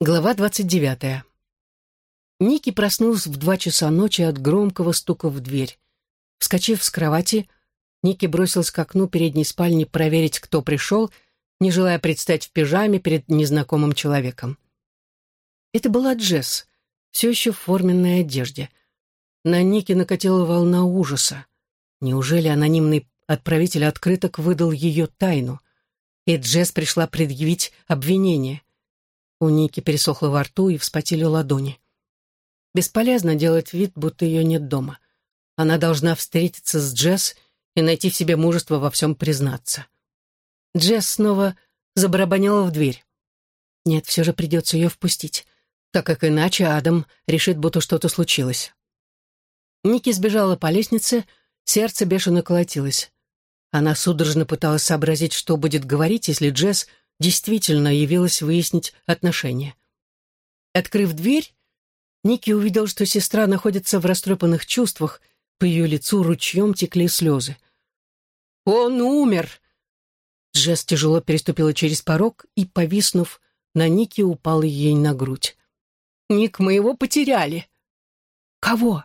Глава двадцать девятая. Ники проснулась в два часа ночи от громкого стука в дверь. Вскочив с кровати, Ники бросилась к окну передней спальни проверить, кто пришел, не желая предстать в пижаме перед незнакомым человеком. Это была Джесс, все еще в форменной одежде. На Ники накатила волна ужаса. Неужели анонимный отправитель открыток выдал ее тайну? И Джесс пришла предъявить обвинение. У Ники пересохло во рту и вспотели ладони. Бесполезно делать вид, будто ее нет дома. Она должна встретиться с Джесс и найти в себе мужество во всем признаться. Джесс снова забарабанила в дверь. Нет, все же придется ее впустить, так как иначе Адам решит, будто что-то случилось. Ники сбежала по лестнице, сердце бешено колотилось. Она судорожно пыталась сообразить, что будет говорить, если Джесс действительно явилась выяснить отношения. Открыв дверь, Ники увидел, что сестра находится в растрепанных чувствах, по ее лицу ручьем текли слезы. «Он умер!» Джесс тяжело переступила через порог и, повиснув, на Ники упала ей на грудь. «Ник, мы его потеряли!» «Кого?»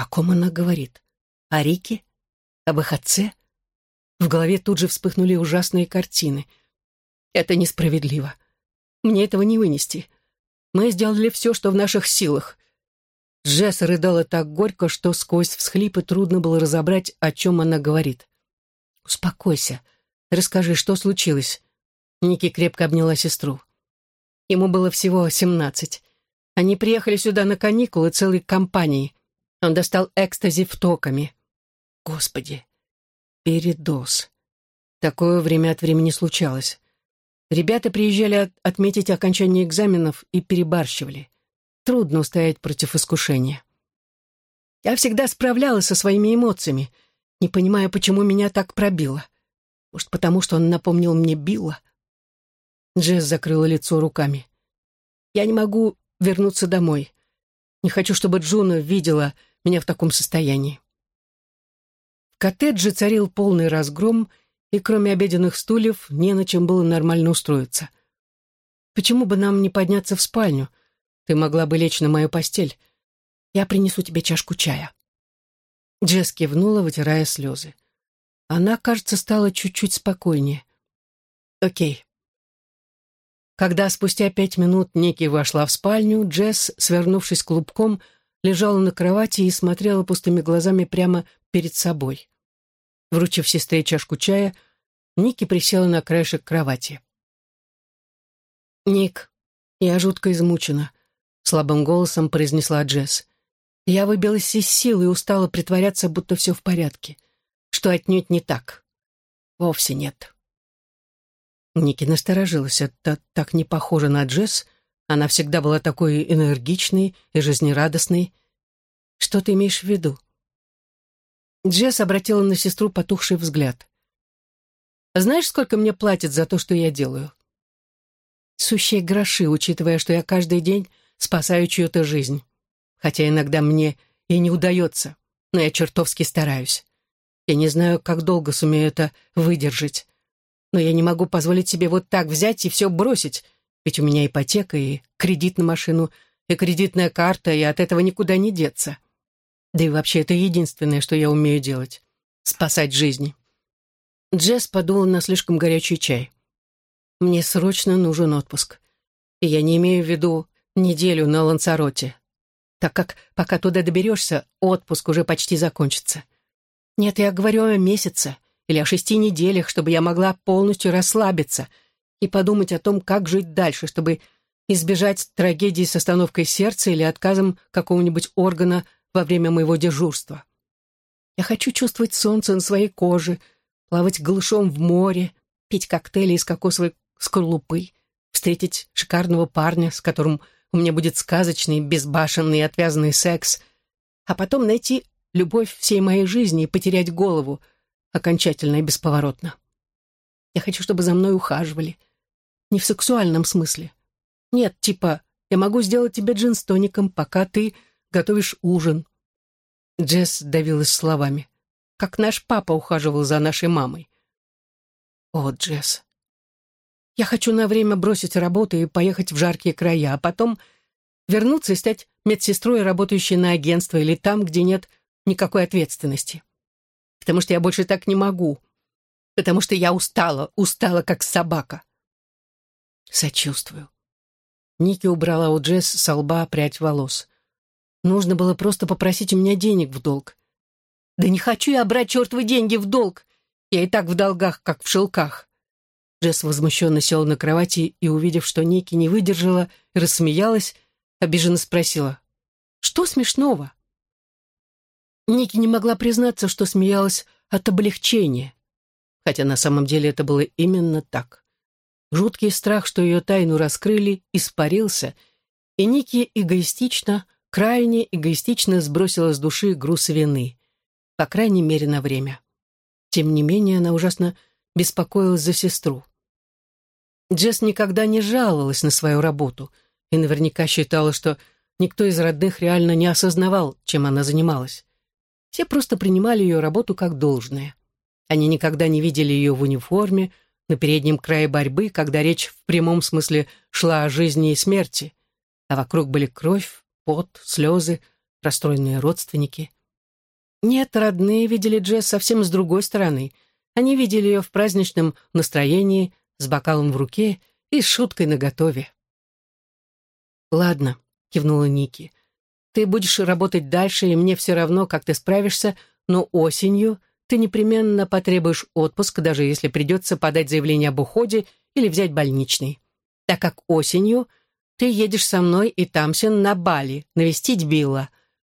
О ком она говорит? О Рике? Об их отце? В голове тут же вспыхнули ужасные картины. Это несправедливо. Мне этого не вынести. Мы сделали все, что в наших силах. Джесс рыдала так горько, что сквозь всхлипы трудно было разобрать, о чем она говорит. «Успокойся. Расскажи, что случилось?» Ники крепко обняла сестру. Ему было всего семнадцать. Они приехали сюда на каникулы целой компанией. Он достал экстази в токами. Господи, передоз. Такое время от времени случалось. Ребята приезжали от отметить окончание экзаменов и перебарщивали. Трудно устоять против искушения. Я всегда справлялась со своими эмоциями, не понимая, почему меня так пробило. Может, потому что он напомнил мне Билла? Джесс закрыла лицо руками. «Я не могу вернуться домой. Не хочу, чтобы Джуна видела, меня в таком состоянии. В коттедже царил полный разгром, и кроме обеденных стульев не на чем было нормально устроиться. «Почему бы нам не подняться в спальню? Ты могла бы лечь на мою постель. Я принесу тебе чашку чая». Джесс кивнула, вытирая слезы. Она, кажется, стала чуть-чуть спокойнее. «Окей». Когда спустя пять минут Ники вошла в спальню, Джесс, свернувшись клубком, лежала на кровати и смотрела пустыми глазами прямо перед собой. Вручив сестре чашку чая, Ники присела на краешек кровати. «Ник, я жутко измучена», — слабым голосом произнесла Джесс. «Я выбилась из сил и устала притворяться, будто все в порядке, что отнюдь не так. Вовсе нет». Ники насторожилась. Это так не похоже на Джесс — она всегда была такой энергичной и жизнерадостной. Что ты имеешь в виду? Джесс обратила на сестру потухший взгляд. «Знаешь, сколько мне платят за то, что я делаю?» «Сущие гроши, учитывая, что я каждый день спасаю чью-то жизнь. Хотя иногда мне и не удается, но я чертовски стараюсь. Я не знаю, как долго сумею это выдержать. Но я не могу позволить себе вот так взять и все бросить, ведь у меня ипотека и кредит на машину, и кредитная карта, и от этого никуда не деться. Да и вообще это единственное, что я умею делать — спасать жизни. Джесс подула на слишком горячий чай. Мне срочно нужен отпуск. И я не имею в виду неделю на Лансароте, так как пока туда доберешься, отпуск уже почти закончится. Нет, я говорю о месяце или о шести неделях, чтобы я могла полностью расслабиться — и подумать о том, как жить дальше, чтобы избежать трагедии с остановкой сердца или отказом какого-нибудь органа во время моего дежурства. Я хочу чувствовать солнце на своей коже, плавать голышом в море, пить коктейли из кокосовой скорлупы, встретить шикарного парня, с которым у меня будет сказочный, безбашенный и отвязанный секс, а потом найти любовь всей моей жизни и потерять голову окончательно и бесповоротно. Я хочу, чтобы за мной ухаживали — не в сексуальном смысле. Нет, типа, я могу сделать тебе джин с тоником, пока ты готовишь ужин. Джесс давилась словами. Как наш папа ухаживал за нашей мамой. О, Джесс. Я хочу на время бросить работу и поехать в жаркие края, а потом вернуться и стать медсестрой, работающей на агентство или там, где нет никакой ответственности. Потому что я больше так не могу. Потому что я устала, устала, как собака. Сочувствую. Ники убрала у Джесс со лба прядь волос. Нужно было просто попросить у меня денег в долг. Да не хочу я брать чертовы деньги в долг. Я и так в долгах, как в шелках. Джесс возмущенно села на кровати и, увидев, что Ники не выдержала, рассмеялась, обиженно спросила. «Что смешного?» Ники не могла признаться, что смеялась от облегчения, хотя на самом деле это было именно так. Жуткий страх, что ее тайну раскрыли, испарился, и Ники эгоистично, крайне эгоистично сбросила с души груз вины, по крайней мере, на время. Тем не менее, она ужасно беспокоилась за сестру. Джесс никогда не жаловалась на свою работу и наверняка считала, что никто из родных реально не осознавал, чем она занималась. Все просто принимали ее работу как должное. Они никогда не видели ее в униформе, на переднем крае борьбы, когда речь в прямом смысле шла о жизни и смерти, а вокруг были кровь, пот, слезы, расстроенные родственники. Нет, родные видели Джесс совсем с другой стороны. Они видели ее в праздничном настроении, с бокалом в руке и с шуткой наготове. «Ладно», — кивнула Ники, — «ты будешь работать дальше, и мне все равно, как ты справишься, но осенью ты непременно потребуешь отпуск, даже если придется подать заявление об уходе или взять больничный, так как осенью ты едешь со мной и Тамсин на Бали навестить Билла.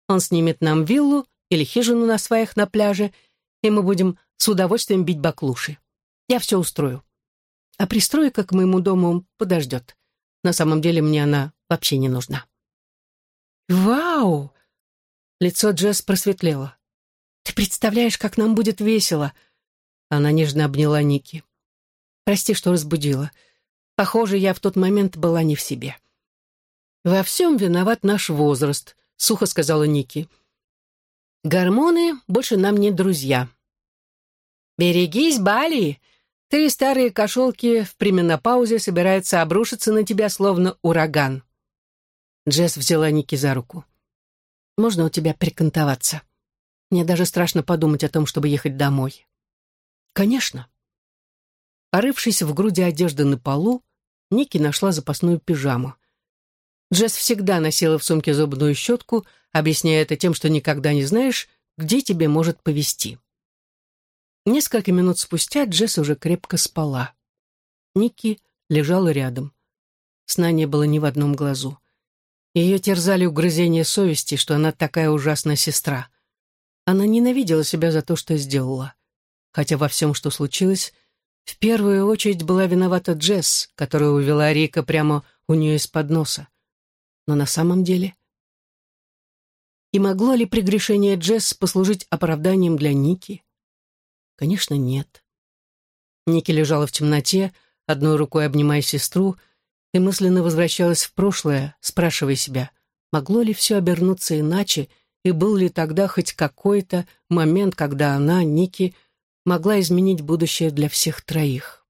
Он снимет нам виллу или хижину на сваях на пляже, и мы будем с удовольствием бить баклуши. Я все устрою. А пристройка к моему дому подождет. На самом деле мне она вообще не нужна. «Вау!» Лицо Джесс просветлело. Ты представляешь, как нам будет весело!» Она нежно обняла Ники. «Прости, что разбудила. Похоже, я в тот момент была не в себе». «Во всем виноват наш возраст», — сухо сказала Ники. «Гормоны больше нам не друзья». «Берегись, Бали! Три старые кошелки в пременопаузе собираются обрушиться на тебя, словно ураган». Джесс взяла Ники за руку. «Можно у тебя прикантоваться?» Мне даже страшно подумать о том, чтобы ехать домой. Конечно. Порывшись в груди одежды на полу, Ники нашла запасную пижаму. Джесс всегда носила в сумке зубную щетку, объясняя это тем, что никогда не знаешь, где тебе может повезти. Несколько минут спустя Джесс уже крепко спала. Ники лежала рядом. Сна не было ни в одном глазу. Ее терзали угрызения совести, что она такая ужасная сестра. Она ненавидела себя за то, что сделала. Хотя во всем, что случилось, в первую очередь была виновата Джесс, которая увела Рика прямо у нее из-под носа. Но на самом деле... И могло ли прегрешение Джесс послужить оправданием для Ники? Конечно, нет. Ники лежала в темноте, одной рукой обнимая сестру, и мысленно возвращалась в прошлое, спрашивая себя, могло ли все обернуться иначе, и был ли тогда хоть какой-то момент, когда она, Ники, могла изменить будущее для всех троих.